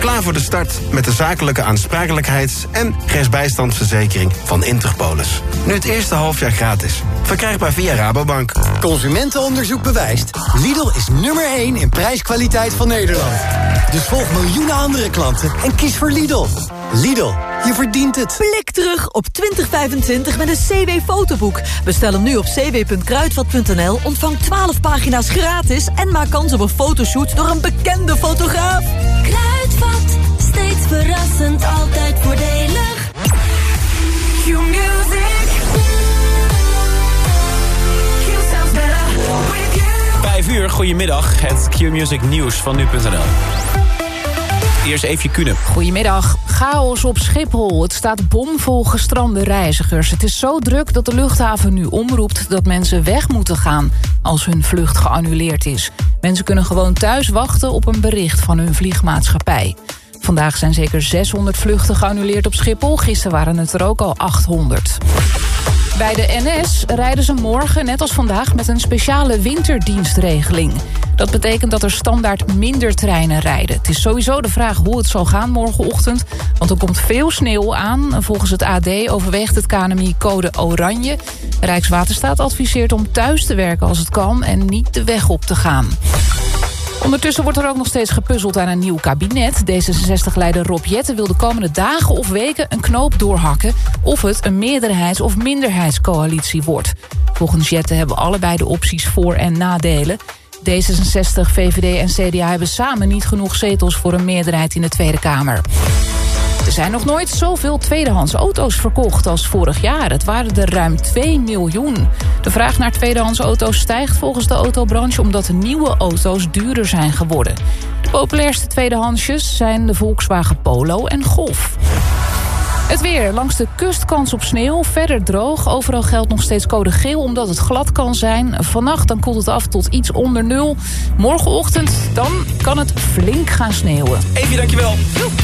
Klaar voor de start met de zakelijke aansprakelijkheids- en rechtsbijstandsverzekering van Interpolis. Nu het eerste halfjaar gratis. Verkrijgbaar via Rabobank. Consumentenonderzoek bewijst. Lidl is nummer 1 in prijskwaliteit van Nederland. Dus volg miljoenen andere klanten en kies voor Lidl. Lidl, je verdient het. Blik terug op 2025 met een CW-fotoboek. Bestel hem nu op cw.kruidvat.nl, ontvang 12 pagina's gratis... en maak kans op een fotoshoot door een bekende fotograaf. Kruidvat, steeds verrassend, altijd voordelig. Q-music. Q sounds better with you. Vijf uur, goedemiddag. Het Q-music nieuws van nu.nl. Even. Goedemiddag. Chaos op Schiphol. Het staat bomvol gestrande reizigers. Het is zo druk dat de luchthaven nu omroept dat mensen weg moeten gaan... als hun vlucht geannuleerd is. Mensen kunnen gewoon thuis wachten op een bericht van hun vliegmaatschappij. Vandaag zijn zeker 600 vluchten geannuleerd op Schiphol. Gisteren waren het er ook al 800. Bij de NS rijden ze morgen, net als vandaag, met een speciale winterdienstregeling. Dat betekent dat er standaard minder treinen rijden. Het is sowieso de vraag hoe het zal gaan morgenochtend. Want er komt veel sneeuw aan. Volgens het AD overweegt het KNMI code oranje. Rijkswaterstaat adviseert om thuis te werken als het kan... en niet de weg op te gaan. Ondertussen wordt er ook nog steeds gepuzzeld aan een nieuw kabinet. D66-leider Rob Jetten wil de komende dagen of weken een knoop doorhakken... of het een meerderheids- of minderheidscoalitie wordt. Volgens Jetten hebben allebei de opties voor- en nadelen. D66, VVD en CDA hebben samen niet genoeg zetels... voor een meerderheid in de Tweede Kamer. Er zijn nog nooit zoveel tweedehands auto's verkocht als vorig jaar. Het waren er ruim 2 miljoen. De vraag naar tweedehands auto's stijgt volgens de autobranche... omdat de nieuwe auto's duurder zijn geworden. De populairste tweedehandsjes zijn de Volkswagen Polo en Golf. Het weer. Langs de kust kans op sneeuw. Verder droog. Overal geldt nog steeds code geel omdat het glad kan zijn. Vannacht dan koelt het af tot iets onder nul. Morgenochtend dan kan het flink gaan sneeuwen. Evie, dankjewel.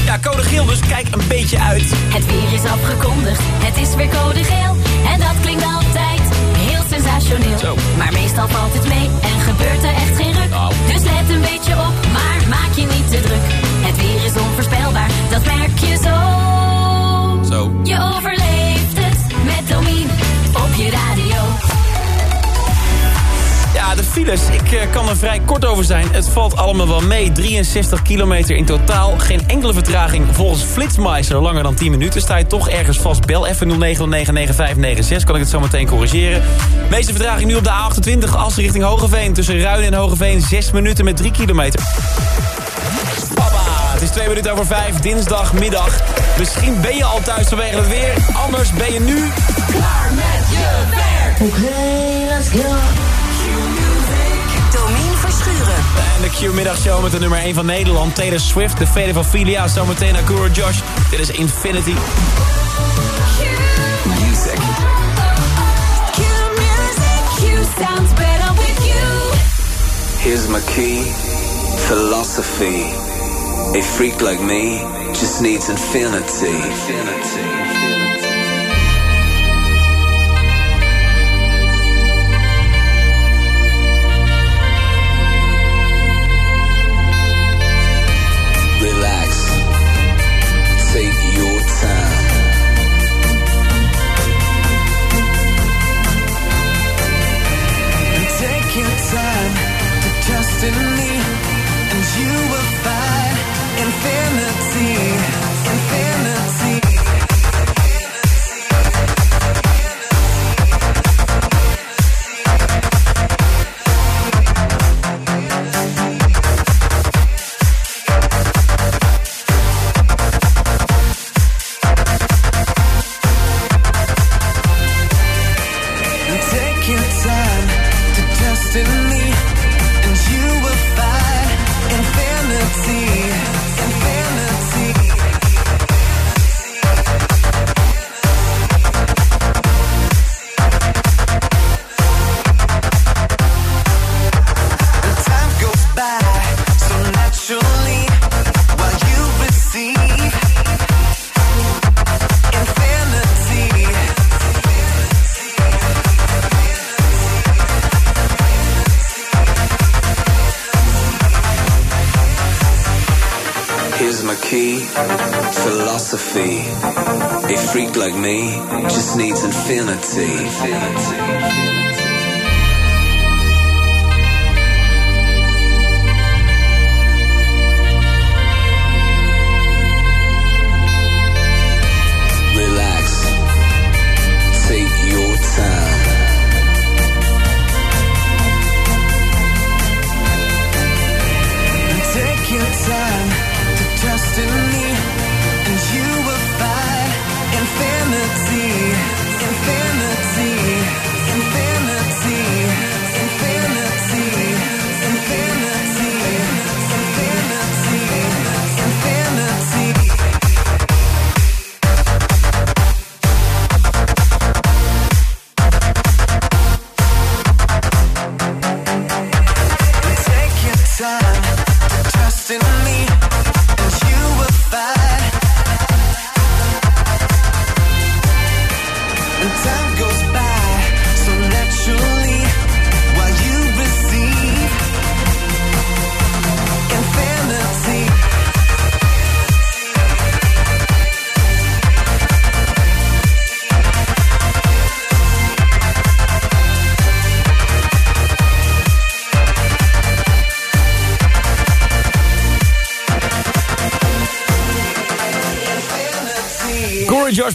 Ja, code geel, dus kijk een beetje uit. Het weer is afgekondigd, het is weer code geel. En dat klinkt altijd heel sensationeel. Zo. Maar meestal valt het mee en gebeurt er echt geen ruk. Nou. Dus let een beetje op, maar maak je niet te druk. Het weer is onvoorspelbaar, dat merk je zo. Zo. Je overleeft het met Domien op je radio. Ja, de files, ik eh, kan er vrij kort over zijn. Het valt allemaal wel mee. 63 kilometer in totaal. Geen enkele vertraging. Volgens Flitsmeister langer dan 10 minuten. Sta je toch ergens vast. Bel even 09099596. Kan ik het zo meteen corrigeren. Meeste vertraging nu op de A28. As richting Hogeveen. Tussen Ruinen en Hogeveen. 6 minuten met 3 kilometer. Is 2 minuten over 5. Dinsdagmiddag. Misschien ben je al thuis vanwege het weer. Anders ben je nu klaar met je werk. Domien Verschuren. En de Q-middagshow met de nummer 1 van Nederland. Taylor Swift, de Vede van Filia. Zometeen Akura Josh. Dit is Infinity. Music. Q music, Q sounds better with you. Here's my key, philosophy. A freak like me just needs infinity. infinity. Like me just needs infinity.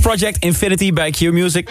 Project Infinity bij Q Music.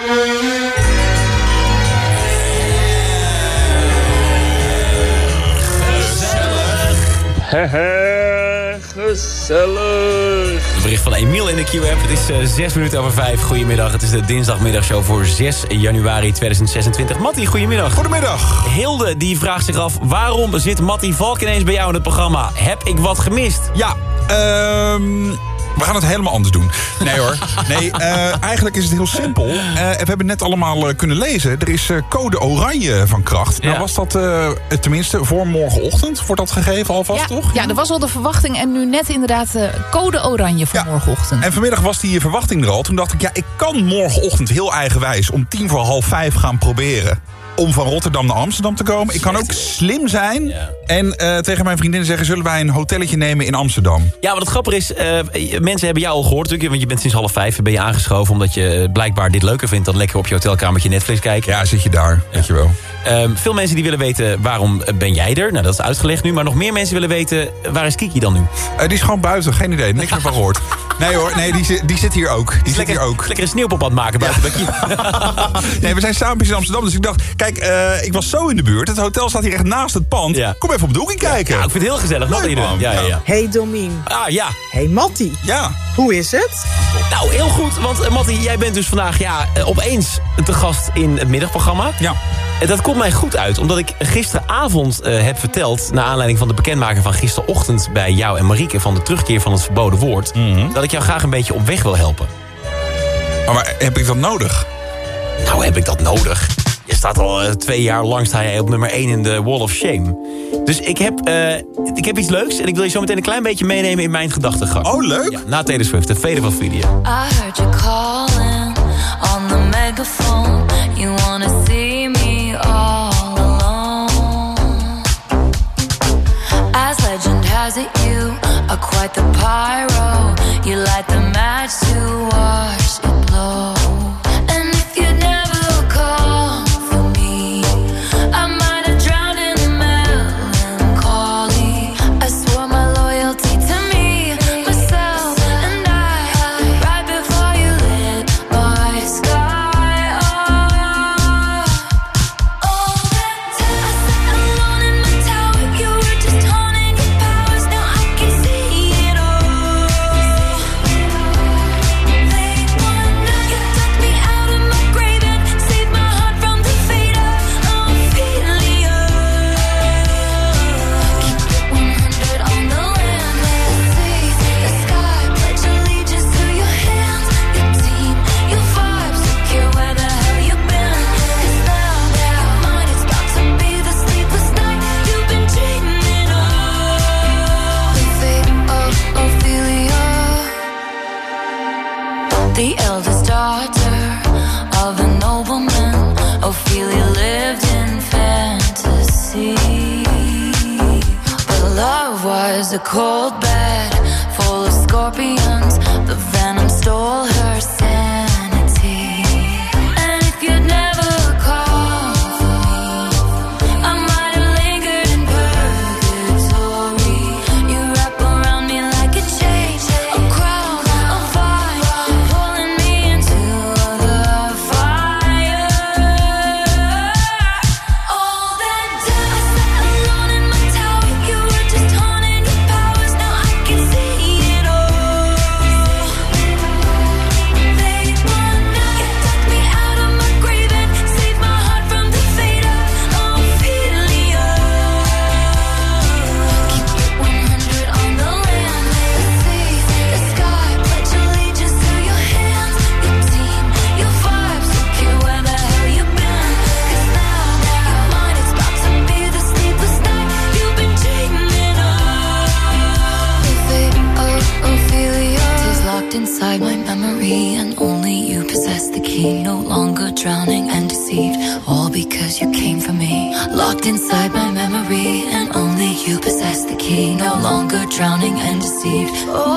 Gezellig. Een bericht van Emiel in de Q-app. Het is eh, 6 minuten over 5. Goedemiddag. Het is de dinsdagmiddagshow voor 6 januari 2026. Mattie, goedemiddag. Goedemiddag. Hilde die vraagt zich af... waarom zit Mattie Valk ineens bij jou in het programma? Heb ik wat gemist? Ja, ehm... We gaan het helemaal anders doen. Nee hoor. Nee, eh, eigenlijk is het heel simpel. Eh, we hebben het net allemaal eh, kunnen lezen. Er is eh, code oranje van kracht. Nou was dat eh, tenminste voor morgenochtend. Wordt dat gegeven alvast, ja, toch? ja, er was al de verwachting en nu net inderdaad eh, code oranje voor Ja. morgenochtend. En vanmiddag was die verwachting er al. Toen dacht ik, ja, ik kan morgenochtend heel eigenwijs... om tien voor half vijf gaan proberen om van Rotterdam naar Amsterdam te komen. Ik kan ook slim zijn Ja. En eh, tegen mijn vriendinnen zeggen... zullen wij een hotelletje nemen in Amsterdam? Ja, wat het grappige is, eh, mensen hebben jou al gehoord natuurlijk. Want je bent sinds half vijf ben je aangeschoven... omdat je eh, blijkbaar dit leuker vindt dan lekker op je hotelkamertje Netflix kijken. Ja, zit je daar, weet je wel. Ehm, veel mensen die willen weten waarom ben jij er. Nou, dat is uitgelegd nu. Maar nog meer mensen willen weten, waar is Kiki dan nu? Die is gewoon buiten, geen idee, niks meer van gehoord. Nee hoor, nee, die, zit- die zit hier ook. Die zit hier ook. lekker een sneeuwpop aan het maken buiten bij Kiki. Nee, we zijn samen in Amsterdam, dus ik dacht... Kijk, ik was zo in de buurt. Het hotel staat hier echt naast het pand. Ja. Kom even op de hoek kijken. Ja, ik vind het heel gezellig. Leuk, man. Ja, ja, ja. Hey Domien. Ah, ja. Hey Mattie. Ja. Hoe is het? Nou, heel goed. Want uh, Mattie, jij bent dus vandaag ja, eh, opeens te gast in het middagprogramma. Ja. En dat komt mij goed uit, omdat ik gisteravond eh, heb verteld... naar aanleiding van de bekendmaking van gisterochtend bij jou en Marieke... van de terugkeer van het verboden woord... Mhm. dat ik jou graag een beetje op weg wil helpen. Maar, maar heb ik dat nodig? Nou, heb ik dat nodig? Je staat al eh, twee jaar lang sta jij op nummer 1 in de Wall of Shame. Dus ik heb, eh, ik heb iets leuks en ik wil je zo meteen een klein beetje meenemen in mijn gedachtegang. Oh, leuk. Ja, na Taylor Swift, de Vede van Video. I heard you calling on the megaphone. You wanna see me all alone. As legend has it, you are quite the pyro. You light the match to watch it blow.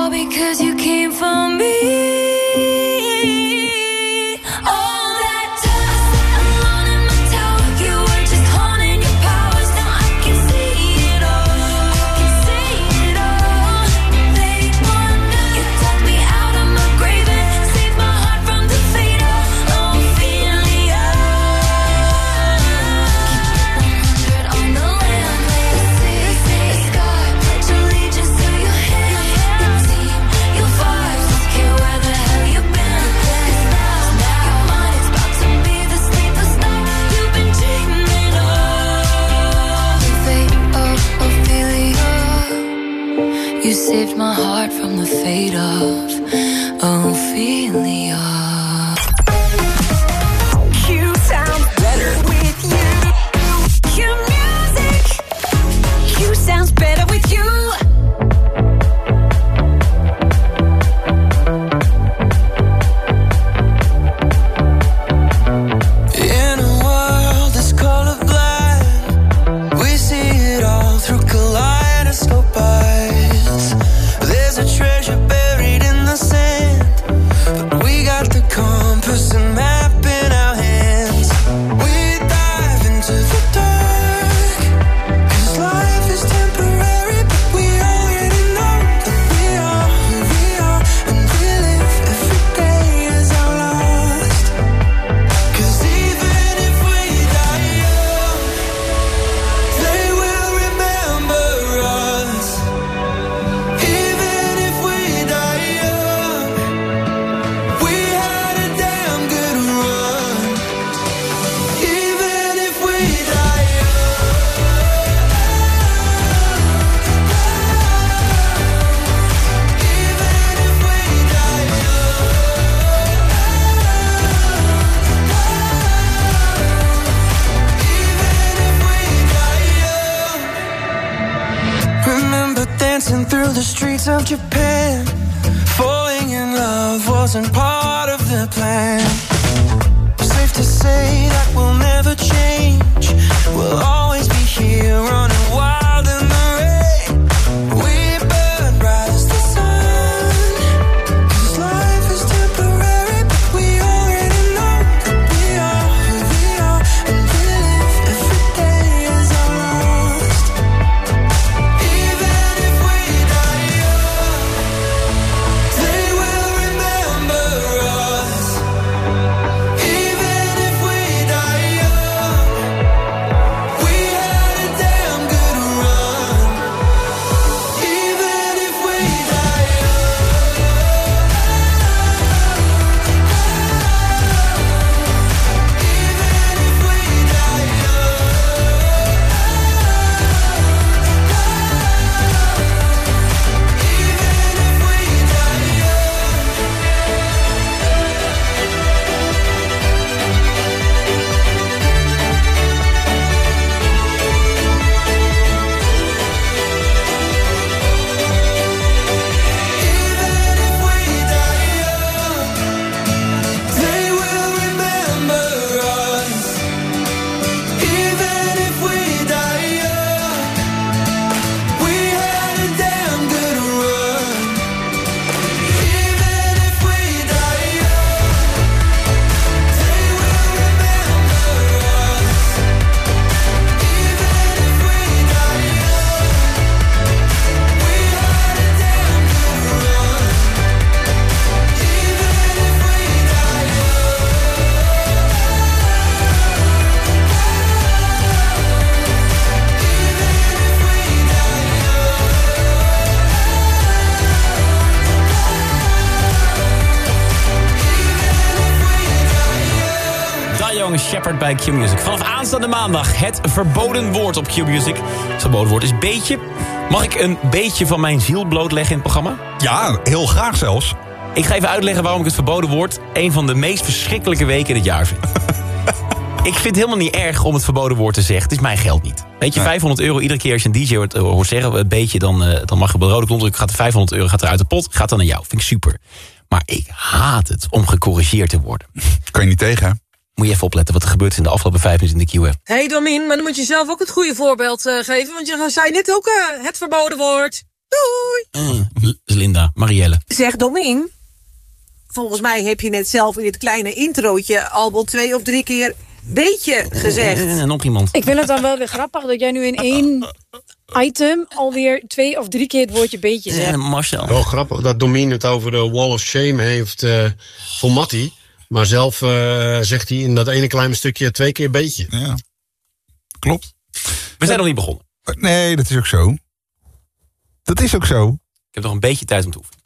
All because you came for me. don't you pay Music. Vanaf aanstaande maandag het verboden woord op Q-Music. Het verboden woord is beetje. Mag ik een beetje van mijn ziel blootleggen in het programma? Ja, heel graag zelfs. Ik ga even uitleggen waarom ik het verboden woord... een van de meest verschrikkelijke weken in het jaar vind. ik vind het helemaal niet erg om het verboden woord te zeggen. Het is mijn geld niet. Weet je, 500 euro iedere keer als je een DJ hoort, eh, hoort zeggen... een beetje, dan, eh, dan mag je op een rode klondruk. Gaat 500 euro gaat er uit de pot, gaat dan naar jou. Vind ik super. Maar ik haat het om gecorrigeerd te worden. Kan je niet tegen, hè? Moet je even opletten wat er gebeurt in de afgelopen vijf minuten in de Q-app. Hé hey Domin, maar dan moet je zelf ook het goede voorbeeld eh, geven. Want je zei net ook eh, het verboden woord. Doei! Uh, Linda, Marielle. Zeg Domin, volgens mij heb je net zelf in dit kleine introotje al wel twee of drie keer beetje gezegd. En nog iemand. Ik vind het dan wel weer grappig dat jij nu in één item alweer twee of drie keer het woordje beetje zegt. Eh, Marcel. Wel grappig dat Domin het over de wall of shame heeft eh, voor Matty. Maar zelf eh, zegt hij in dat ene kleine stukje twee keer beetje. Ja, klopt. We zijn nog niet begonnen. Nee, dat is ook zo. Dat is ook zo. Ik heb nog een beetje tijd om te oefenen.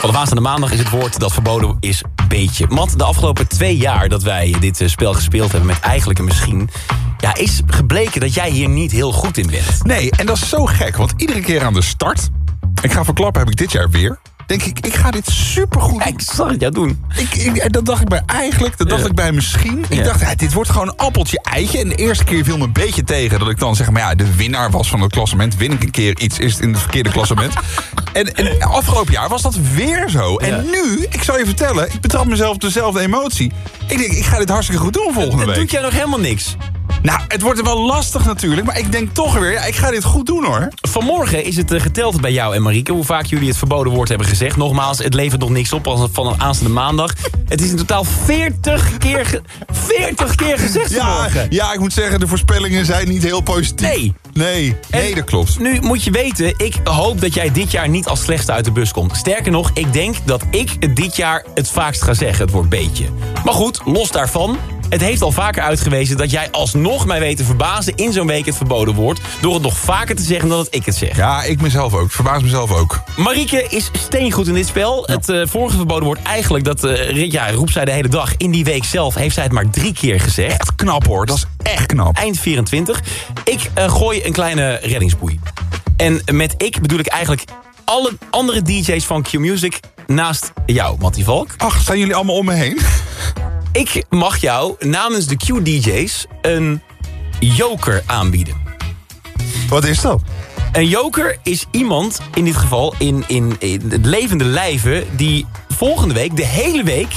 Vanaf aanstaande maandag is het woord dat verboden is beetje. Mat, de afgelopen twee jaar dat wij dit eh, spel gespeeld hebben... met eigenlijk een misschien... Ja, is gebleken dat jij hier niet heel goed in bent. Nee, en dat is zo gek, want iedere keer aan de start... ik ga verklappen, heb ik dit jaar weer... denk ik, ik ga dit supergoed doen. Ik zag het jou doen. Ik, ik, dat dacht ik bij eigenlijk, dat dacht Ja. ik bij misschien. Ik Ja. dacht, ja, dit wordt gewoon een appeltje eitje. En de eerste keer viel me een beetje tegen dat ik dan zeg... maar ja, de winnaar was van het klassement. Win ik een keer iets, is het in het verkeerde klassement. en, en afgelopen jaar was dat weer zo. En nu, ik zal je vertellen, ik betrap mezelf op dezelfde emotie. Ik denk, ik ga dit hartstikke goed doen volgende week. doet jij nog helemaal niks. Nou, het wordt wel lastig natuurlijk, maar ik denk toch weer, ja, ik ga dit goed doen hoor. Vanmorgen is het eh, geteld bij jou en Marieke... hoe vaak jullie het verboden woord hebben gezegd. Nogmaals, het levert nog niks op als van een aanstaande maandag. Het is in totaal 40 keer, ge 40 keer gezegd Ja, vanmorgen. ja, ik moet zeggen, de voorspellingen zijn niet heel positief. Nee. Nee, nee, En dat klopt. Nu moet je weten, ik hoop dat jij dit jaar niet als slechtste uit de bus komt. Sterker nog, ik denk dat ik het dit jaar het vaakst ga zeggen, het woord beetje. Maar goed, los daarvan. Het heeft al vaker uitgewezen dat jij alsnog mij weet te verbazen... in zo'n week het verboden woord... door het nog vaker te zeggen dan dat ik het zeg. Ja, ik mezelf ook. Verbaas mezelf ook. Marieke is steengoed in dit spel. Het eh, vorige verboden woord eigenlijk, dat eh, ja, roept zij de hele dag. In die week zelf heeft zij het maar drie keer gezegd. Echt knap hoor, dat is echt knap. Eind 24. Ik eh, gooi een kleine reddingsboei. En met ik bedoel ik eigenlijk alle andere DJ's van Q-Music naast jou, Mattie Valk. Ach, zijn jullie allemaal om me heen? Ik mag jou namens de Q-DJ's een joker aanbieden. Wat is dat? Een joker is iemand, in dit geval in, in, in het levende lijven... die volgende week, de hele week,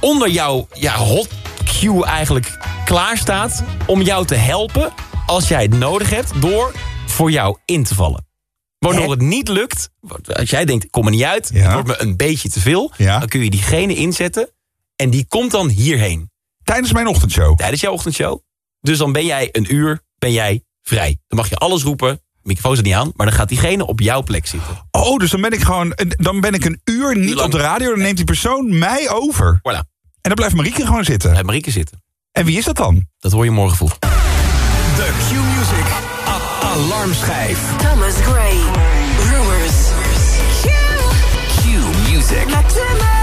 onder jouw ja, hot queue eigenlijk klaar staat... om jou te helpen als jij het nodig hebt door voor jou in te vallen. Waardoor het niet lukt, als jij denkt, ik kom er niet uit... Ja. het wordt me een beetje te veel... Ja. dan kun je diegene inzetten en die komt dan hierheen. Tijdens mijn ochtendshow. Tijdens jouw ochtendshow. Dus dan ben jij een uur ben jij vrij. Dan mag je alles roepen, microfoon er niet aan... maar dan gaat diegene op jouw plek zitten. Oh, dus dan ben ik gewoon, dan ben ik een uur niet lang. op de radio. Dan neemt die persoon mij over. Voilà, En dan blijft Marieke gewoon zitten. bij Marieke zitten. En wie is dat dan? Dat hoor je morgen vroeg. De Q-Music Alarmschijf. Thomas Gray. Rumors. Q-Music.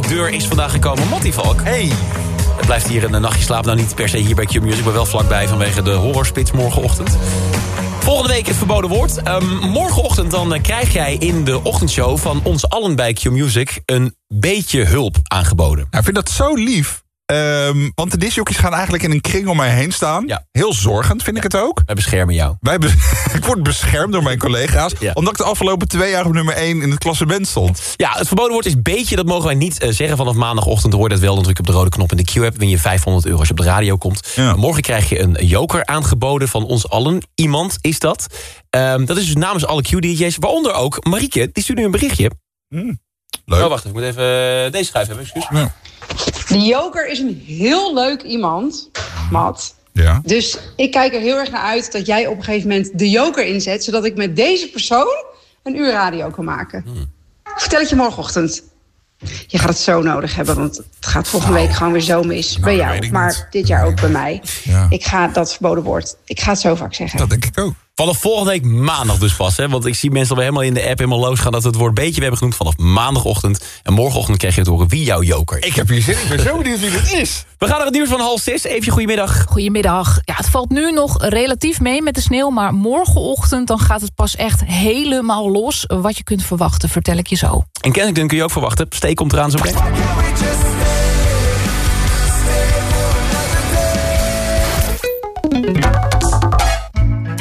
Deur is vandaag gekomen Mattie Valk. Hey. Het blijft hier een nachtje slaap. Nou, niet per se hier bij Q-Music, maar wel vlakbij vanwege de horrorspits morgenochtend. Volgende week het verboden woord. Ehm, morgenochtend dan eh, krijg jij in de ochtendshow van ons allen bij Q-Music... een beetje hulp aangeboden. Nou, ik vind dat zo lief. Ehm, want de discjockeys gaan eigenlijk in een kring om mij heen staan. Heel zorgend vind ik het ook. Wij beschermen jou. Wij be- ik word beschermd door mijn collega's. Omdat ik de afgelopen twee jaar op nummer 1 in het klassement stond. Ja, het verboden woord is beetje. Dat mogen wij niet eh, zeggen vanaf maandagochtend. Hoor je dat wel, dan druk je op de rode knop in de Q-app. Win je 500 euro als je op de radio komt. Morgen krijg je een joker aangeboden van ons allen. Iemand is dat. Ehm, dat is dus namens alle Q-DJ's. Waaronder ook Marieke. Die stuurde nu een berichtje. Leuk. Oh, wacht. Ik moet even eh, deze schrijven hebben. Excuus. De joker is een heel leuk iemand, Matt. Ja. Dus ik kijk er heel erg naar uit dat jij op een gegeven moment de joker inzet... zodat ik met deze persoon een uur radio kan maken. Vertel het je morgenochtend. Je gaat het zo nodig hebben, want het gaat volgende week gewoon weer zo mis. bij jou, maar dit jaar ook bij mij. Ik ga dat verboden woord, ik ga het zo vaak zeggen. Dat denk ik ook. Vanaf volgende week maandag dus pas. Hè? Want ik zie mensen alweer helemaal in de app helemaal losgaan... dat we het woord beetje we hebben genoemd vanaf maandagochtend. En morgenochtend krijg je het horen wie jouw joker is. Ik heb hier zin in. Ik ben zo benieuwd wie dit is. We gaan naar het nieuws van half zes. Even goedemiddag. Goedemiddag. Ja, het valt nu nog relatief mee met de sneeuw... maar morgenochtend dan gaat het pas echt helemaal los. Wat je kunt verwachten, vertel ik je zo. En Kensington kun je ook verwachten. Steek komt eraan zo meteen.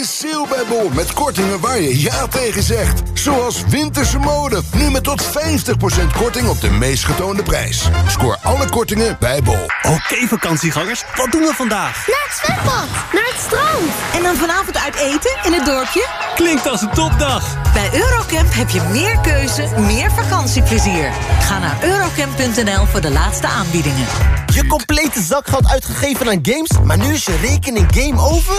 Is sale bij Bol met kortingen waar je ja tegen zegt. Zoals winterse mode, nu met tot 50% korting op de meest getoonde prijs. Scoor alle kortingen bij Bol. Oké vakantiegangers, wat doen we vandaag? Naar het zwembad, naar het strand. En dan vanavond uit eten in het dorpje? Klinkt als een topdag. Bij Eurocamp heb je meer keuze, meer vakantieplezier. Ga naar eurocamp.nl voor de laatste aanbiedingen. Je complete zakgeld uitgegeven aan games, maar nu is je rekening game over?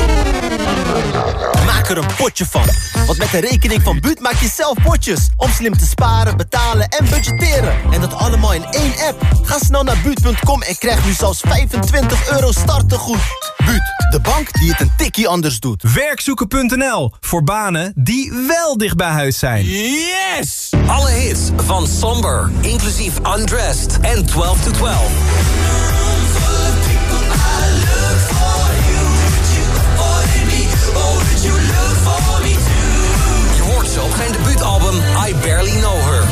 Maak er een potje van. Want met de rekening van Buut maak je zelf potjes. Om slim te sparen, betalen en budgetteren. En dat allemaal in één app. Ga snel naar Buut.com en krijg nu zelfs 25 euro startegoed. Buut, de bank die het een tikkie anders doet. Werkzoeken.nl voor banen die wel dicht bij huis zijn. Yes! Alle hits van Somber, inclusief Undressed en 12 to 12. Ze op zijn debuutalbum I Barely Know Her.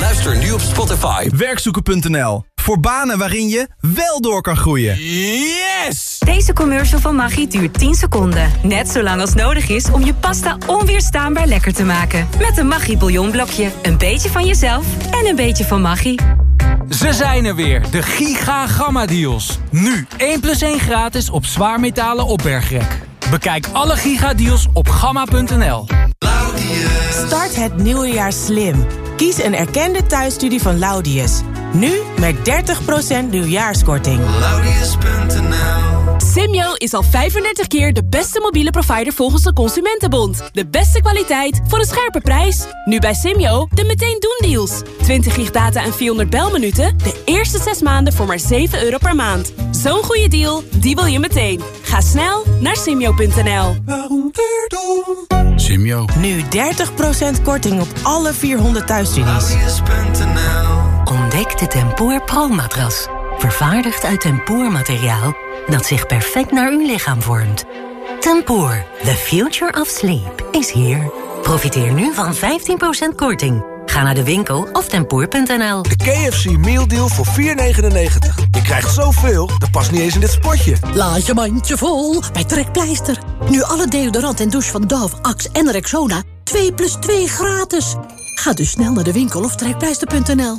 Luister nu op Spotify. Werkzoeken.nl voor banen waarin je wel door kan groeien. Yes! Deze commercial van Maggi duurt 10 seconden. Net zo lang als nodig is om je pasta onweerstaanbaar lekker te maken. Met een Maggi bouillonblokje. Een beetje van jezelf en een beetje van Maggi. Ze zijn er weer, de Giga Gamma Deals. Nu 1 plus 1 gratis op zwaarmetalen opbergrek. Bekijk alle Giga Deals op gamma.nl. Start het nieuwe jaar slim. Kies een erkende thuisstudie van Laudius. Nu met 30% nieuwjaarskorting. Simyo is al 35 keer de beste mobiele provider volgens de Consumentenbond. De beste kwaliteit voor een scherpe prijs. Nu bij Simyo de meteen doen deals. 20 gig data en 400 belminuten. De eerste 6 maanden voor maar 7 euro per maand. Zo'n goede deal, die wil je meteen. Ga snel naar simyo.nl. Simyo. Nu 30% korting op alle 400 thuisstudies. Ontdek de Tempoor Pro-matras. Vervaardigd uit tempoormateriaal dat zich perfect naar uw lichaam vormt. Tempoor, the future of sleep, is here. Profiteer nu van 15% korting. Ga naar de winkel of tempoor.nl. De KFC Meal Deal voor 4,99. Je krijgt zoveel, dat past niet eens in dit spotje. Laat je mandje vol bij Trekpleister. Nu alle deodorant en douche van Dove, Axe en Rexona 2 plus 2 gratis. Ga dus snel naar de winkel of trekpleister.nl.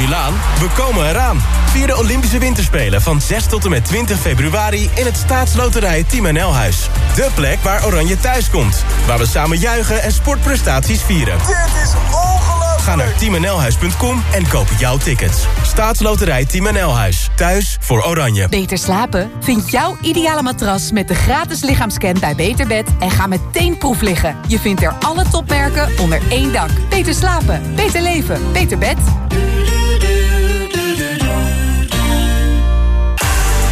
Milaan, we komen eraan. Vier de Olympische Winterspelen van 6 tot en met 20 februari... in het staatsloterij Team NL Huis. De plek waar Oranje thuis komt. Waar we samen juichen en sportprestaties vieren. Dit is ongelooflijk! Ga naar teamnlhuis.com en koop jouw tickets. Staatsloterij Team NL Huis. Thuis voor Oranje. Beter slapen? Vind jouw ideale matras met de gratis lichaamscan bij Beterbed... en ga meteen proef liggen. Je vindt er alle topmerken onder één dak. Beter slapen, beter leven, beter bed.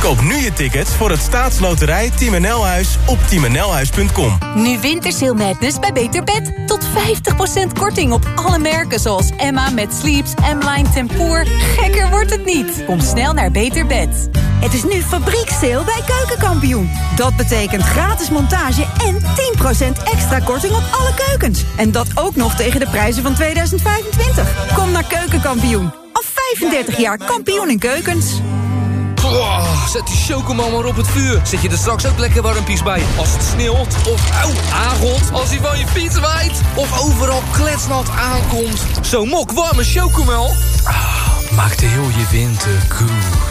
Koop nu je tickets voor het staatsloterij Team NL Huis op teamnlhuis.com. Nu Wintersail Madness bij Beter Bed. Tot 50% korting op alle merken zoals Emma met Sleeps, M-Line Tempoor. Gekker wordt het niet. Kom snel naar Beter Bed. Het is nu fabrieksteel bij Keukenkampioen. Dat betekent gratis montage en 10% extra korting op alle keukens. En dat ook nog tegen de prijzen van 2025. Kom naar Keukenkampioen. Al 35 jaar kampioen in keukens. Oh, zet die chocomel maar op het vuur. Zet je er straks ook lekker warmpies bij. Als het sneeuwt of auw, aangot. Als hij van je fiets waait. Of overal kletsnat aankomt. Zo'n mok warme chocomel. Ah, maakt heel je winter goed.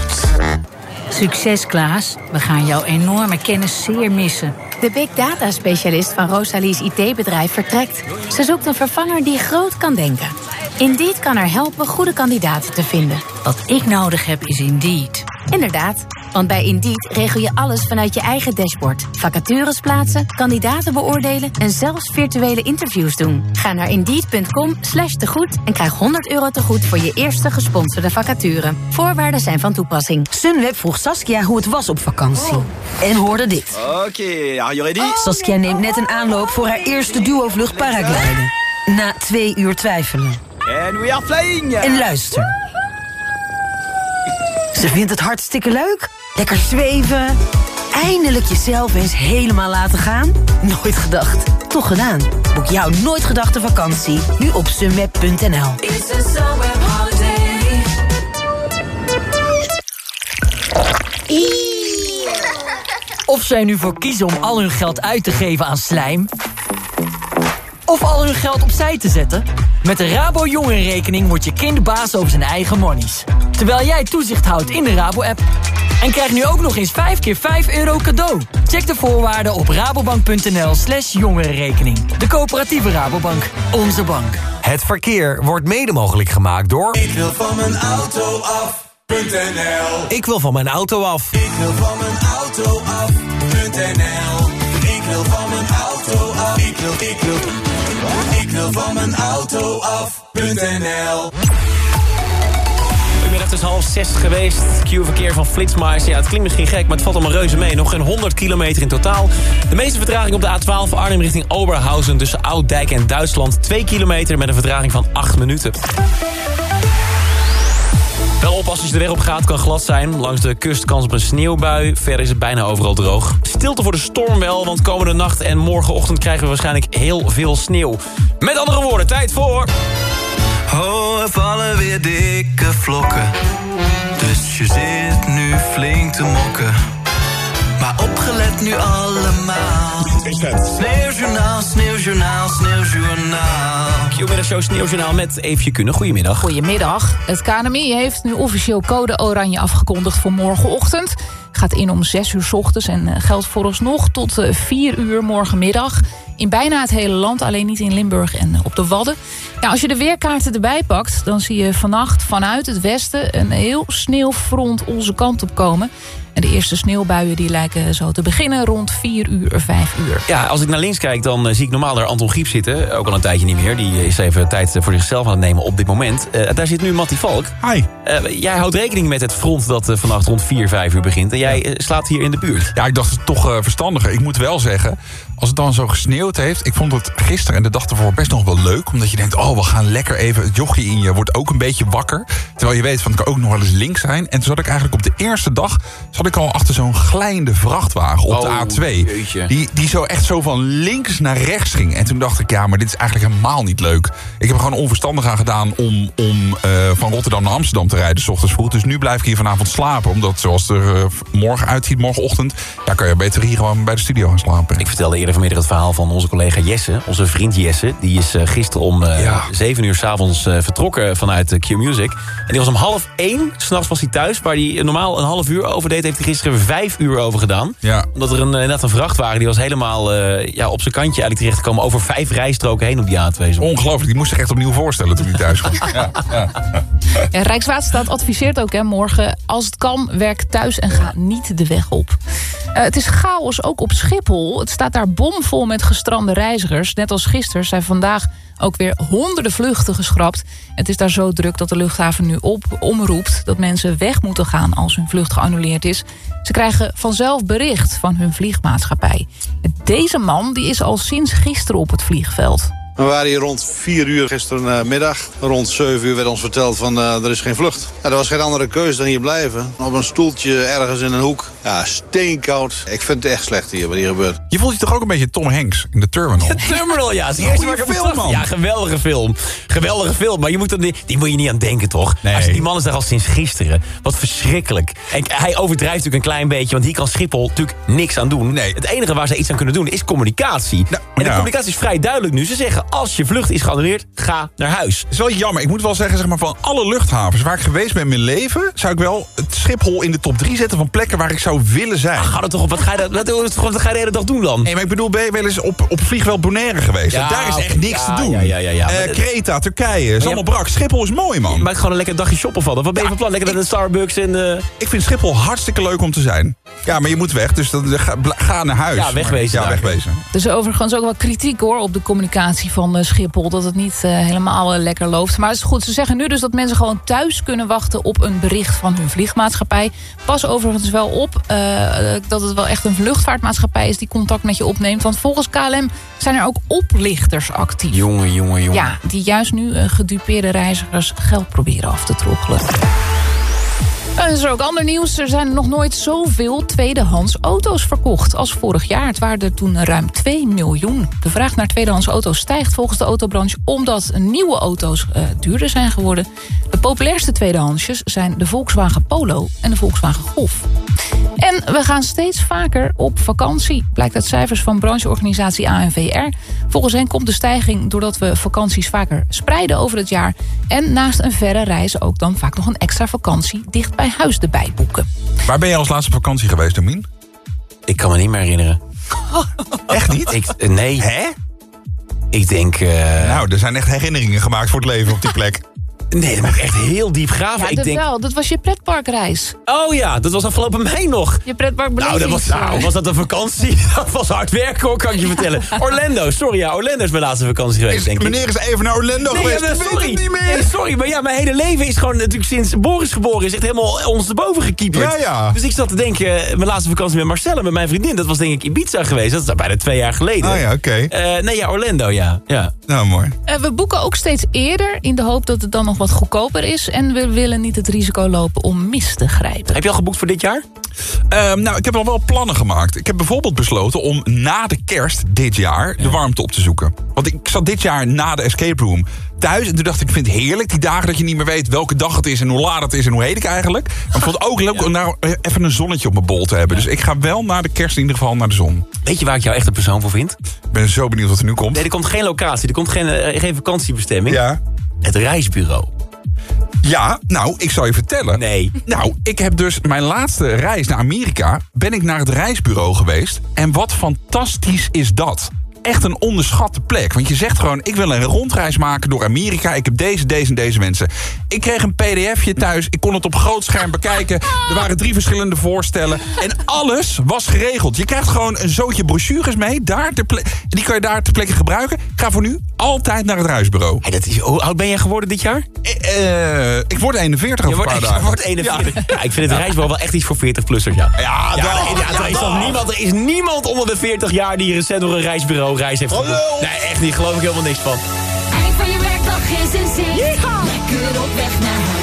Succes Klaas, we gaan jouw enorme kennis zeer missen. De big data specialist van Rosalie's IT-bedrijf vertrekt. Ze zoekt een vervanger die groot kan denken. Indeed kan haar helpen goede kandidaten te vinden. Wat ik nodig heb is Indeed. Inderdaad, want bij Indeed regel je alles vanuit je eigen dashboard. Vacatures plaatsen, kandidaten beoordelen en zelfs virtuele interviews doen. Ga naar indeed.com slash tegoed en krijg 100 euro tegoed voor je eerste gesponsorde vacature. Voorwaarden zijn van toepassing. Sunweb vroeg Saskia hoe het was op vakantie. En hoorde dit. Oké, are you ready? Saskia neemt net een aanloop voor haar eerste duo-vlucht paragliden. Na twee uur twijfelen. And we are flying! En luister. Ze vindt het hartstikke leuk. Lekker zweven. Eindelijk jezelf eens helemaal laten gaan. Nooit gedacht. Toch gedaan. Boek jouw nooit gedachte vakantie. Nu op sunweb.nl. Of zij nu voor kiezen om al hun geld uit te geven aan slijm... of al hun geld opzij te zetten... met de Rabo Jongerenrekening wordt je kind baas over zijn eigen monies. Terwijl jij toezicht houdt in de Rabo-app. En krijg nu ook nog eens 5 keer 5 euro cadeau. Check de voorwaarden op rabobank.nl slash jongerenrekening. De coöperatieve Rabobank. Onze bank. Het verkeer wordt mede mogelijk gemaakt door... Ik wil van mijn auto af.nl Ik wil van mijn auto af. Ik wil van mijn auto af.nl Ik wil van mijn auto af. Ik wil, ik wil, ik wil van mijn auto af.nl is half zes geweest. Q-verkeer van Flitsmeister. Ja, het klinkt misschien gek, maar het valt allemaal reuze mee. Nog geen 100 kilometer in totaal. De meeste vertraging op de A12 Arnhem richting Oberhausen... tussen Ouddijk en Duitsland. 2 kilometer met een vertraging van 8 minuten. Wel oppassen als je de weg op gaat, kan glad zijn. Langs de kust kans op een sneeuwbui. Verder is het bijna overal droog. Stilte voor de storm wel, want komende nacht en morgenochtend... krijgen we waarschijnlijk heel veel sneeuw. Met andere woorden, tijd voor... Oh, er vallen weer dikke vlokken. Dus je zit nu flink te mokken. Maar opgelet nu allemaal. Sneeuwjournaal, sneeuwjournaal, sneeuwjournaal. Q-middagshow Sneeuwjournaal met Eefje Kunnen. Goedemiddag. Goedemiddag. Het KNMI heeft nu officieel code oranje afgekondigd voor morgenochtend. Gaat in om 6 uur s ochtends en eh, geldt vooralsnog tot 4 uur morgenmiddag. In bijna het hele land, alleen niet in Limburg en eh, op de Wadden. Ja, als je de weerkaarten erbij pakt, dan zie je vannacht vanuit het westen... een heel sneeuwfront onze kant op komen. En de eerste sneeuwbuien die lijken zo te beginnen rond 4 uur, 5 uur. Ja, als ik naar links kijk, dan eh, zie ik normaal daar Anton Giep zitten. Ook al een tijdje niet meer. Die is even tijd voor zichzelf aan het nemen op dit moment. Uh, daar zit nu Mattie Valk. Hi. Uh, jij houdt rekening met het front dat vannacht rond 4, 5 uur begint. En jij slaat hier in de buurt. Ja, ik dacht het toch verstandiger. Ik moet wel zeggen, als het dan zo gesneeuwd heeft... ik vond het gisteren en de dag ervoor best nog wel leuk. Omdat je denkt, oh, we gaan lekker even... het jochie in je wordt ook een beetje wakker. Terwijl je weet, van het kan ook nog wel eens links zijn. En toen zat ik eigenlijk op de eerste dag... zat ik al achter zo'n glijende vrachtwagen op Oh, de A2. Die, die zo echt zo van links naar rechts ging. En toen dacht ik, ja, maar dit is eigenlijk helemaal niet leuk. Ik heb er gewoon onverstandig aan gedaan om, om eh, van Rotterdam naar Amsterdam te rijden... s ochtends vroeg. Dus nu blijf ik hier vanavond slapen. Omdat zoals het er eh, morgen uitziet, morgenochtend... ja, kan je beter hier gewoon bij de studio gaan slapen. Ik vertelde eerder vanmiddag het verhaal van onze collega Jesse. Onze vriend Jesse. Die is eh, gisteren om eh, Ja. 7 uur s'avonds avonds vertrokken vanuit eh, Q-Music. En die was om half 1, s'nachts was hij thuis. Waar hij normaal een half uur over deed, heeft hij gisteren vijf uur over gedaan. Ja. Omdat er een, eh, net een vrachtwagen, die was helemaal eh, ja, op zijn kantje eigenlijk terechtgekomen. Over vijf rijstroken heen op die A2. Ongelooflijk, die moest zich echt opnieuw voorstellen toen hij thuis kwam. Ja, ja. Ja, Rijkswaterstaat adviseert ook hè, morgen... als het kan, werk thuis en ga niet de weg op. Eh, het is chaos ook op Schiphol. Het staat daar bomvol met gestrande reizigers. Net als gisteren zijn vandaag ook weer honderden vluchten geschrapt. Het is daar zo druk dat de luchthaven nu op omroept... dat mensen weg moeten gaan als hun vlucht geannuleerd is. Ze krijgen vanzelf bericht van hun vliegmaatschappij. Deze man die is al sinds gisteren op het vliegveld. We waren hier rond 4 uur gisterenmiddag. Rond 7 uur werd ons verteld van eh, er is geen vlucht. Ja, er was geen andere keuze dan hier blijven. Op een stoeltje ergens in een hoek. Ja, steenkoud. Ik vind het echt slecht hier wat hier gebeurt. Je voelt je toch ook een beetje Tom Hanks in de Terminal? Terminal, ja. Dat is Een film, man. Ja, geweldige film. Geweldige film. Maar je moet er, niet- die moet je niet aan denken, toch? Als je- die man is daar al sinds gisteren. Wat verschrikkelijk. En hij overdrijft natuurlijk een klein beetje. Want hier kan Schiphol natuurlijk niks aan doen. Het enige waar ze iets aan kunnen doen is communicatie. en de communicatie is vrij duidelijk nu. Ze zeggen, als je vlucht is geannuleerd, ga naar huis. Het is wel jammer. Ik moet wel zeggen, zeg maar, van alle luchthavens waar ik geweest ben in mijn leven... zou ik wel het Schiphol in de top 3 zetten van plekken waar ik zou willen zijn. Ga er toch op. Wat ga je, dat- wat, wat ga je de hele dag doen dan? Nee, maar ik bedoel, ben je wel eens op, op vliegveld Bonaire geweest? Ja, Daar is echt niks Ja, te doen. ja, ja, ja, ja. Eh, Maar- Kreta, Turkije, is allemaal brak. Schiphol is mooi, man. Je maakt gewoon een lekker dagje shoppen van. Wat ben je van plan? Lekker naar de Starbucks en... eh, Ik vind Schiphol hartstikke leuk om te zijn. Ja, maar je moet weg, dus dan, ga, ga naar huis. Ja, wegwezen Ja, wegwezen. Er is overigens ook wel kritiek hoor op de communicatie van eh, Schiphol. Dat het niet eh, helemaal eh, lekker loopt. Maar het is goed. Ze zeggen nu dus dat mensen gewoon thuis kunnen wachten op een bericht van hun vliegmaatschappij. Pas overigens wel op dat het wel echt een luchtvaartmaatschappij is die contact met je opneemt. Want volgens KLM zijn er ook oplichters actief. Jongen, jongen, jongen. Ja, die juist nu gedupeerde reizigers geld proberen af te troggelen. En is er ook ander nieuws. Er zijn nog nooit zoveel tweedehands auto's verkocht als vorig jaar. Het waren er toen ruim 2 miljoen. De vraag naar tweedehands auto's stijgt volgens de autobranche... omdat nieuwe auto's eh, duurder zijn geworden. De populairste tweedehandsjes zijn de Volkswagen Polo en de Volkswagen Golf. En we gaan steeds vaker op vakantie, blijkt uit cijfers van brancheorganisatie ANVR. Volgens hen komt de stijging doordat we vakanties vaker spreiden over het jaar. En naast een verre reis ook dan vaak nog een extra vakantie dicht bij huis erbij boeken. Waar ben je als laatste vakantie geweest, Domien? Ik kan me niet meer herinneren. Echt niet? Ik, eh, nee. Hè? Ik denk... eh, Nou, er zijn echt herinneringen gemaakt voor het leven op die plek. Nee, dat moet ik echt heel diep graven. Ja, ik dat denk... wel. Dat was je pretparkreis. Oh ja, dat was afgelopen mei nog. Je pretpark Nou, dat was, nou, was dat een vakantie? Dat was hard werken hoor, kan ik je vertellen. Orlando, sorry ja, Orlando is mijn laatste vakantie geweest, denk ik. Meneer is even naar Orlando Nee, geweest. ja, maar ik weet sorry. het niet meer. Nee, sorry, maar ja, mijn hele leven is gewoon natuurlijk sinds Boris geboren is echt helemaal ondersteboven gekieperd. Ja, ja. Dus ik zat te denken, mijn laatste vakantie met Marcella, met mijn vriendin, dat was denk ik Ibiza geweest. Dat is bijna twee jaar geleden. Ah ja, oké. Eh, nee, ja, Orlando, ja. ja. Nou, mooi. Eh, we boeken ook steeds eerder in de hoop dat het dan nog wat goedkoper is. En we willen niet het risico lopen om mis te grijpen. Heb je al geboekt voor dit jaar? Ehm, nou, ik heb al wel plannen gemaakt. Ik heb bijvoorbeeld besloten om na de kerst dit jaar de warmte op te zoeken. Want ik zat dit jaar na de escape room thuis. En toen dacht ik, ik vind het heerlijk die dagen dat je niet meer weet welke dag het is en hoe laat het is en hoe heet ik eigenlijk. Maar ik vond het ook leuk om nou even een zonnetje op mijn bol te hebben. Dus ik ga wel na de kerst in ieder geval naar de zon. Weet je waar ik jou echt een persoon voor vind? Ik ben zo benieuwd wat er nu komt. Nee, er komt geen locatie, er komt geen, eh, geen vakantiebestemming. Ja. Het reisbureau. Ja, nou, ik zal je vertellen. Nee. Nou, ik heb dus mijn laatste reis naar Amerika... ben ik naar het reisbureau geweest. En wat fantastisch is dat. Echt een onderschatte plek. Want je zegt gewoon, ik wil een rondreis maken door Amerika. Ik heb deze, deze en deze mensen. Ik kreeg een pdfje thuis. Ik kon het op groot scherm bekijken. Er waren drie verschillende voorstellen. En alles was geregeld. Je krijgt gewoon een zootje brochures mee. Daar ter die kan je daar ter plekke gebruiken. Ik ga voor nu altijd naar het reisbureau. Hey, dat is, hoe oud ben jij geworden dit jaar? Eh, ik word 41 Je over een paar je dagen. wordt 41. Ja. ik vind het reisbureau wel echt iets voor 40-plussers, ja. Ja, dan. er, is niemand, er is niemand onder de 40 jaar die recent door een reisbureau reis heeft geboekt. Nee, echt niet. Geloof ik helemaal niks van. Eind van je werkdag is in zicht. Lekker op weg naar huis.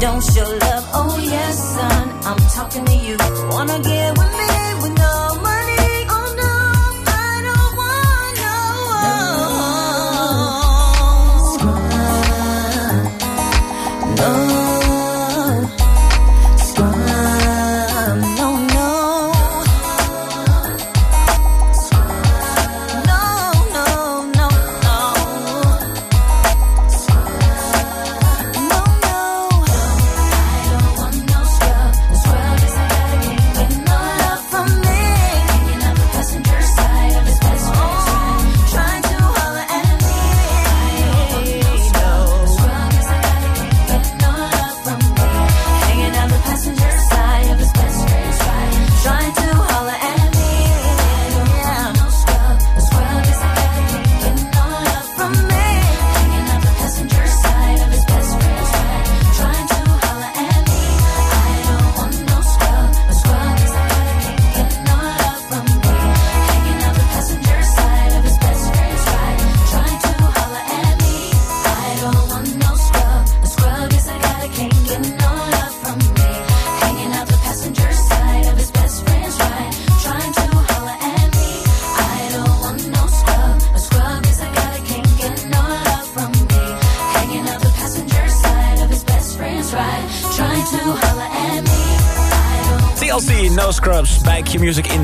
Don't show love. Oh yes, son, I'm talking to you. Wanna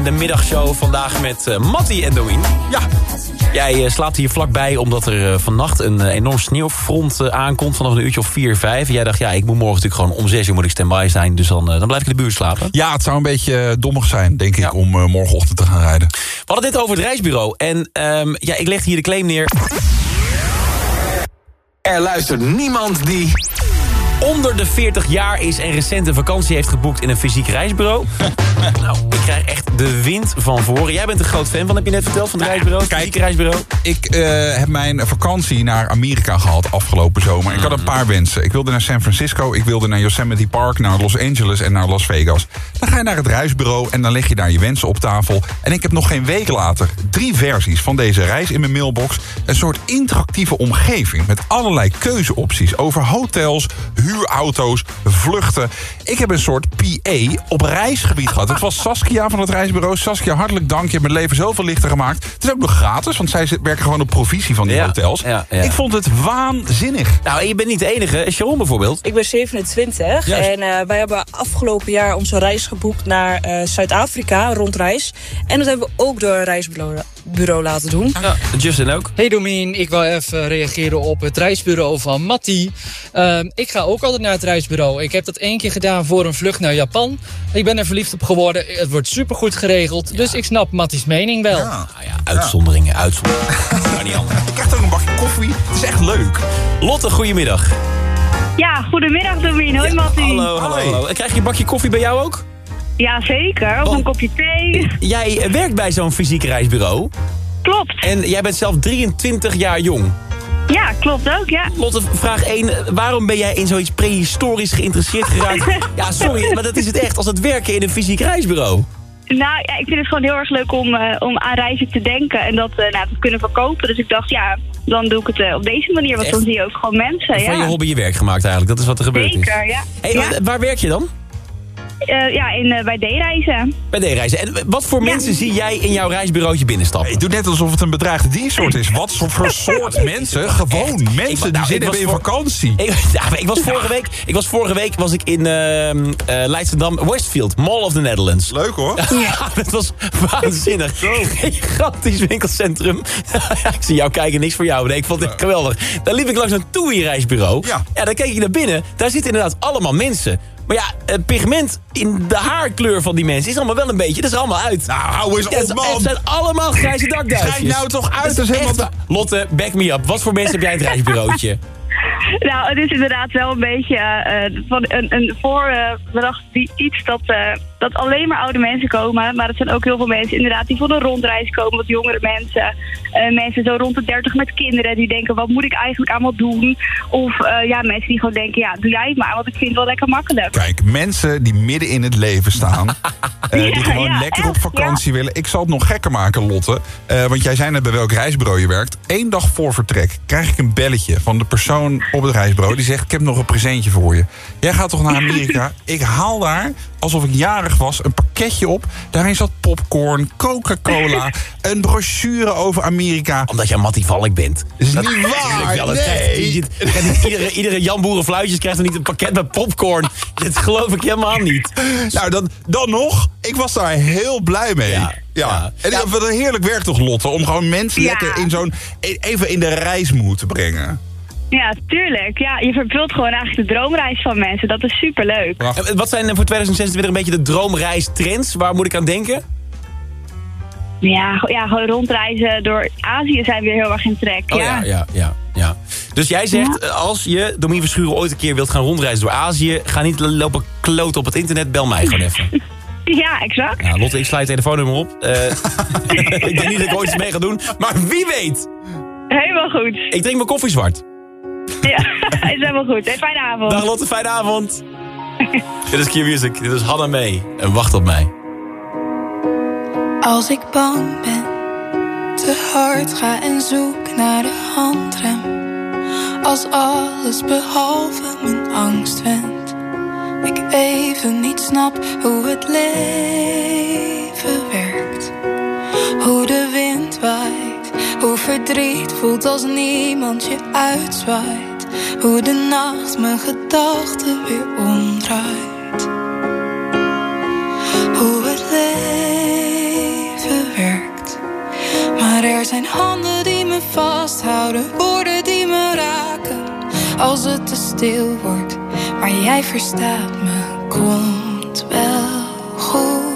de middagshow. Vandaag met uh, Matty en Doeen. Ja, jij uh, slaapt hier vlakbij omdat er uh, vannacht een enorm sneeuwfront aankomt... vanaf een uurtje of 4, 5. En jij dacht, ja, ik moet morgen natuurlijk gewoon om 6 uur moet ik stand-by zijn... dus dan, dan blijf ik in de buurt slapen. Ja, het zou een beetje dommig zijn, denk ik, om morgenochtend te gaan rijden. We hadden dit over het reisbureau. En um, ja, ik leg hier de claim neer. Er luistert niemand die onder de 40 jaar is en recent een vakantie heeft geboekt in een fysiek reisbureau. nou, ik krijg echt de wind van voren. Jij bent een groot fan van, heb je net verteld, van het reisbureau, het fysieke reisbureau? Ik uh, heb mijn vakantie naar Amerika gehad afgelopen zomer. Ik had een paar wensen. Ik wilde naar San Francisco, ik wilde naar Yosemite Park, naar Los Angeles en naar Las Vegas. Dan ga je naar het reisbureau en dan leg je daar je wensen op tafel. En ik heb nog geen week later drie versies van deze reis in mijn mailbox. Een soort interactieve omgeving met allerlei keuzeopties over hotels, huurauto's, vluchten. Ik heb een soort PA op reisgebied gehad. Het was Saskia van het reisbureau. Saskia, hartelijk dank. Je hebt mijn leven zoveel lichter gemaakt. Het is ook nog gratis, want zij werken gewoon op provisie van die ja, hotels. Ja, ja. Ik vond het waanzinnig. Nou, en je bent niet de enige. Sharon bijvoorbeeld. Ik ben 27 Juist. en uh, wij hebben afgelopen jaar onze reis geboekt naar uh, Zuid-Afrika, rondreis. En dat hebben we ook door een reisbureau bureau laten doen. Ja, Justin ook. Hey Domien, ik wil even reageren op het reisbureau van Matti. Uh, ik ga ook altijd naar het reisbureau. Ik heb dat één keer gedaan voor een vlucht naar Japan. Ik ben er verliefd op geworden. Het wordt supergoed geregeld. Ja. Dus ik snap Matties mening wel. Ja, nou ja uitzonderingen, uitzonderingen. maar niet anders. Ik krijg ook een bakje koffie. Het is echt leuk. Lotte, goedemiddag. Ja, goedemiddag Domien. Hoi ja, Mattie. Hallo, hallo, hallo. Krijg je een bakje koffie bij jou ook? Ja, zeker. Of oh. een kopje thee. Jij werkt bij zo'n fysiek reisbureau. Klopt. En jij bent zelf 23 jaar jong. Klopt ook, ja. Lotte, vraag 1. Waarom ben jij in zoiets prehistorisch geïnteresseerd geraakt? ja, sorry, maar dat is het echt. Als het werken in een fysiek reisbureau. Nou ja, ik vind het gewoon heel erg leuk om, eh, om aan reizen te denken en dat, eh, nou, te kunnen verkopen. Dus ik dacht, ja, dan doe ik het eh, op deze manier, want dan zie je ook gewoon mensen. Van je ja. hobby je werk gemaakt eigenlijk. Dat is wat er gebeurd is. Zeker, ja. Hey, ja. Waar werk je dan? Eh, ja, in, eh, bij D-reizen. Bij D-reizen. En wat voor mensen zie jij in jouw reisbureautje binnenstappen? Ik doe net alsof het een bedreigde diersoort is. Wat voor soort mensen? Gewoon mensen die nou, hebben in voor- vakantie. Ik, ik was vorige week, ik was vorige week was ik in ehm eh, Leidschendam, Westfield, Mall of the Netherlands. Leuk hoor. Ja, dat was waanzinnig. Gigantisch winkelcentrum. ik zie jou kijken, niks voor jou. Nee, ik vond dit geweldig. Daar liep ik langs een TUI-reisbureau. Ja. ja, dan keek ik naar binnen. Daar zitten inderdaad allemaal mensen. Maar ja, het pigment in de haarkleur van die mensen is allemaal wel een beetje. Dat is allemaal uit. Nou, hou eens op, man. het zijn allemaal grijze dakduifjes. Schrijf nou toch uit, Dat is helemaal- echt. Lotte, back me up. Wat voor mensen heb jij in het reisbureautje? Nou, het is inderdaad wel een beetje eh, van een, een voorbedacht die iets dat, eh, dat alleen maar oude mensen komen. Maar het zijn ook heel veel mensen inderdaad die voor een rondreis komen, wat jongere mensen. Eh, mensen zo rond de 30 met kinderen die denken, wat moet ik eigenlijk allemaal doen? Of eh, ja, mensen die gewoon denken, ja, doe jij het maar, want ik vind het wel lekker makkelijk. Kijk, mensen die midden in het leven staan. eh, die Ja, gewoon ja, lekker op vakantie willen. Ik zal het nog gekker maken, Lotte. Want jij zei net bij welk reisbureau je werkt. Eén dag voor vertrek krijg ik een belletje van de persoon op het reisbureau. Die zegt, ik heb nog een presentje voor je. Jij gaat toch naar Amerika? ik haal daar, alsof ik jarig was, een pakketje op. Daarin zat popcorn, Coca-Cola, een brochure over Amerika. Omdat jij Mattie Valk bent. Is Dat- niet waar, wel, nee. iedere, iedere Jan Boerenfluitjes krijgt er niet een pakket met popcorn. Dit geloof ik helemaal niet. Nou, dan, dan nog. Ik was daar heel blij mee. Ja. ja. En ik- wat een heerlijk werk toch, Lotte? Om gewoon mensen Ja. lekker in zo'n... e- even in de reismoed te brengen. Ja, tuurlijk. Ja, je vervult gewoon eigenlijk de droomreis van mensen. Dat is superleuk. En Wat zijn voor 2026 een beetje de droomreistrends? Waar moet ik aan denken? Ja, ja, gewoon rondreizen door Azië zijn we weer heel erg in trek. Oh ja, ja, ja. ja. Dus jij zegt, als je Domien Verschuren ooit een keer wilt gaan rondreizen door Azië... ga niet lopen kloten op het internet, bel mij gewoon even. Ja, exact. Ja, Lotte, ik sla je telefoonnummer op. Eh, ik denk niet dat ik ooit iets mee ga doen, maar wie weet. Helemaal goed. Ik drink mijn koffie zwart. Ja, is helemaal goed. Hey, fijne avond. Dag Lotte, fijne avond. Dit is Q Music, dit is Hanna mee. En wacht op mij. Als ik bang ben, te hard ga en zoek naar de handrem. Als alles behalve mijn angst wendt. Ik even niet snap hoe het leven werkt. Hoe de wind waait, hoe verdriet voelt als niemand je uitzwaait. Hoe de nacht mijn gedachten weer omdraait. Hoe het leven werkt. Maar er zijn handen die me vasthouden, woorden die me raken. Als het te stil wordt, maar jij verstaat me, komt wel goed.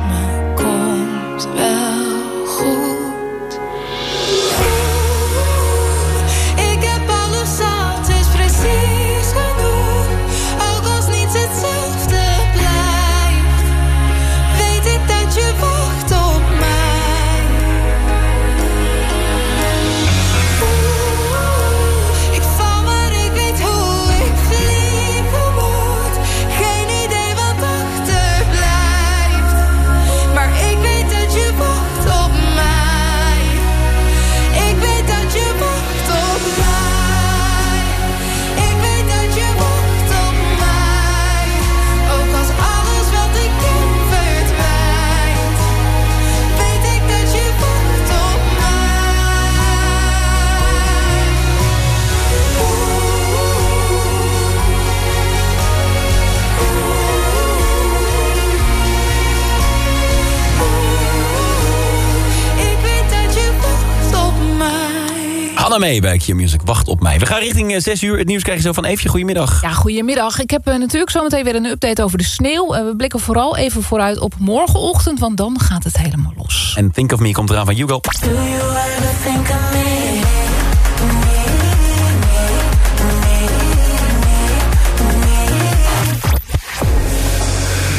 Anna mee bij Q-Music. Wacht op mij. We gaan richting 6 uur. Het nieuws krijg je zo van Eefje. Goedemiddag. Ja, goedemiddag. Ik heb uh, natuurlijk zometeen weer een update over de sneeuw. Uh, we blikken vooral even vooruit op morgenochtend, want dan gaat het helemaal los. En Think of Me komt eraan van Hugo. Do you ever think of me?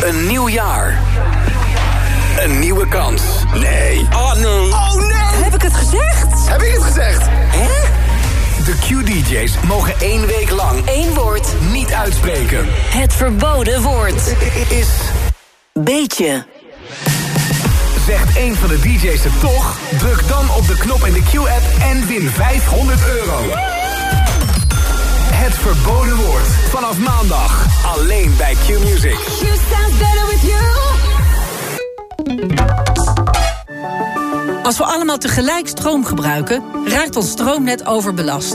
Een nieuw jaar. Een nieuwe kans. Nee. Oh nee. Oh nee! Niet uitspreken. Het verboden woord. Is Beetje. Zegt één van de DJ's het toch? Druk dan op de knop in de Q-app en win 500 euro. Het verboden woord. Vanaf maandag. Alleen bij Q-Music. You sound better with you. Als we allemaal tegelijk stroom gebruiken, raakt ons stroomnet overbelast.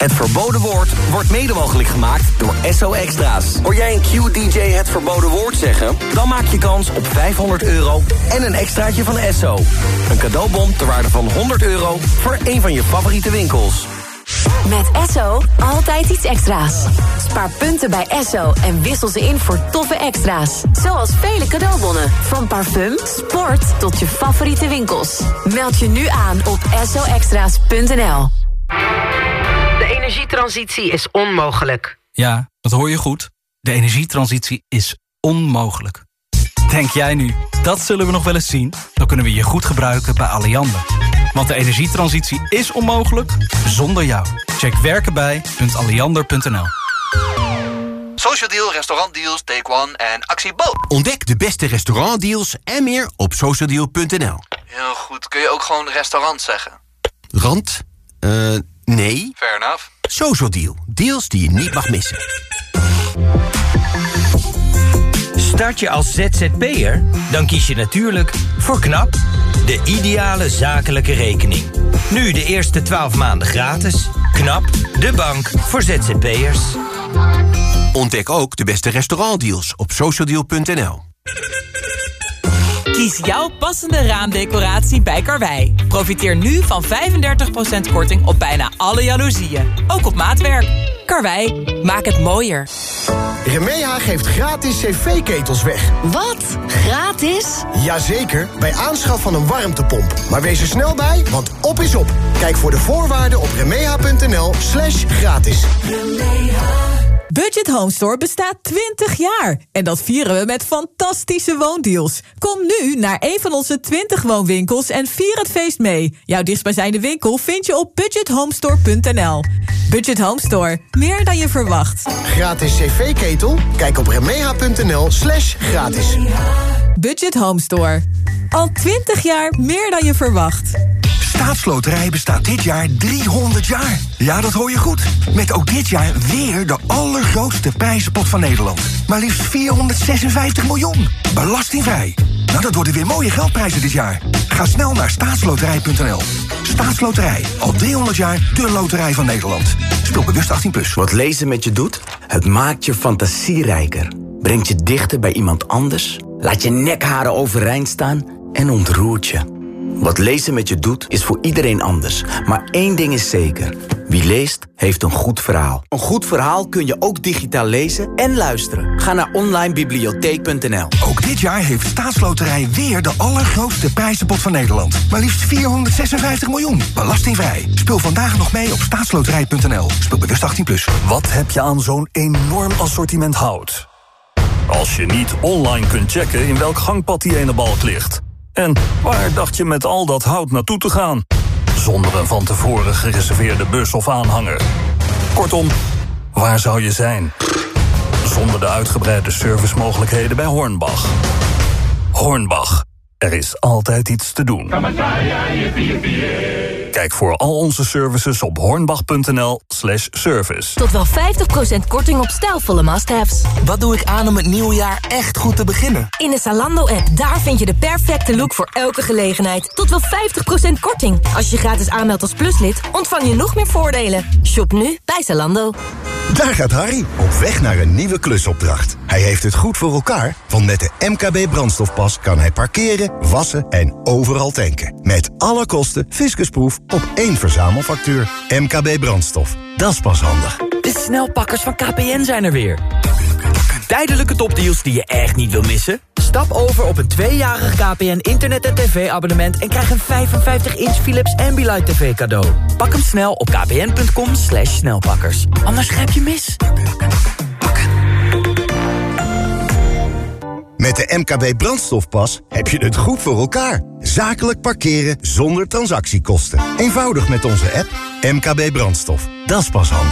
Het verboden woord wordt mede mogelijk gemaakt door SO Extra's. Hoor jij een Q-DJ het verboden woord zeggen? Dan maak je kans op 500 euro en een extraatje van SO. Een cadeaubon ter waarde van 100 euro voor een van je favoriete winkels. Met Esso altijd iets extra's. Spaar punten bij Esso en wissel ze in voor toffe extra's. Zoals vele cadeaubonnen. Van parfum, sport tot je favoriete winkels. Meld je nu aan op essoextra's.nl. De energietransitie is onmogelijk. Ja, dat hoor je goed. De energietransitie is onmogelijk. Denk jij nu, dat zullen we nog wel eens zien? Dan kunnen we je goed gebruiken bij Alliander. Want de energietransitie is onmogelijk zonder jou. Check werkenbij.alliander.nl Social Deal, restaurantdeals, Take One en Actie Bo. Ontdek de beste restaurantdeals en meer op socialdeal.nl. Heel goed. Kun je ook gewoon restaurant zeggen? Rand? Eh, nee. Fair enough. Social Deal. Deals die je niet mag missen. Start je als ZZP'er? Dan kies je natuurlijk voor KNAP, de ideale zakelijke rekening. Nu de eerste 12 maanden gratis. KNAP, de bank voor ZZP'ers. Ontdek ook de beste restaurantdeals op socialdeal.nl. Kies jouw passende raamdecoratie bij Karwei. Profiteer nu van 35% korting op bijna alle jaloezieën. Ook op maatwerk. Karwei, maak het mooier. Remeha geeft gratis cv-ketels weg. Wat? Gratis? Jazeker, bij aanschaf van een warmtepomp. Maar wees er snel bij, want op is op. Kijk voor de voorwaarden op remeha.nl slash gratis. Budget Home Store bestaat 20 jaar. En dat vieren we met fantastische woondeals. Kom nu naar een van onze 20 woonwinkels en vier het feest mee. Jouw dichtstbijzijnde winkel vind je op budgethomestore.nl. Budget Home Store, meer dan je verwacht. Gratis cv-ketel? Kijk op remeha.nl slash gratis. Budget Home Store. Al 20 jaar meer dan je verwacht. Staatsloterij bestaat dit jaar 300 jaar. Ja, dat hoor je goed. Met ook dit jaar weer de allergrootste prijzenpot van Nederland. Maar liefst 456 miljoen. Belastingvrij. Nou, dat worden weer mooie geldprijzen dit jaar. Ga snel naar staatsloterij.nl. Staatsloterij. Al 300 jaar de loterij van Nederland. Speel bewust 18+. Plus. Wat lezen met je doet? Het maakt je fantasierijker. Brengt je dichter bij iemand anders. Laat je nekharen overeind staan en ontroert je. Wat lezen met je doet, is voor iedereen anders. Maar één ding is zeker. Wie leest, heeft een goed verhaal. Een goed verhaal kun je ook digitaal lezen en luisteren. Ga naar onlinebibliotheek.nl Ook dit jaar heeft Staatsloterij weer de allergrootste prijzenpot van Nederland. Maar liefst 456 miljoen. Belastingvrij. Speel vandaag nog mee op staatsloterij.nl. Speel bewust 18+. Plus. Wat heb je aan zo'n enorm assortiment hout? Als je niet online kunt checken in welk gangpad die ene balk ligt. En waar dacht je met al dat hout naartoe te gaan? Zonder een van tevoren gereserveerde bus of aanhanger. Kortom, waar zou je zijn? Zonder de uitgebreide servicemogelijkheden bij Hornbach. Hornbach, Er is altijd iets te doen. Kijk voor al onze services op hornbach.nl slash service. Tot wel 50% korting op stijlvolle must-haves. Wat doe ik aan om het nieuwe jaar echt goed te beginnen? In de Zalando-app, daar vind je de perfecte look voor elke gelegenheid. Tot wel 50% korting. Als je je gratis aanmeldt als pluslid, ontvang je nog meer voordelen. Shop nu bij Zalando. Daar gaat Harry, op weg naar een nieuwe klusopdracht. Hij heeft het goed voor elkaar, want met de MKB brandstofpas kan hij parkeren, wassen en overal tanken. Met alle kosten fiscusproef op één verzamelfactuur. MKB brandstof, dat is pas handig. De snelpakkers van KPN zijn er weer. Tijdelijke topdeals die je echt niet wil missen? Stap over op een tweejarig KPN internet- en tv-abonnement... en krijg een 55-inch Philips Ambilight TV cadeau. Pak hem snel op kpn.com snelpakkers. Anders grijp je mis. Met de MKB brandstofpas heb je het goed voor elkaar. Zakelijk parkeren zonder transactiekosten. Eenvoudig met onze app MKB brandstof. Dat is pas handig.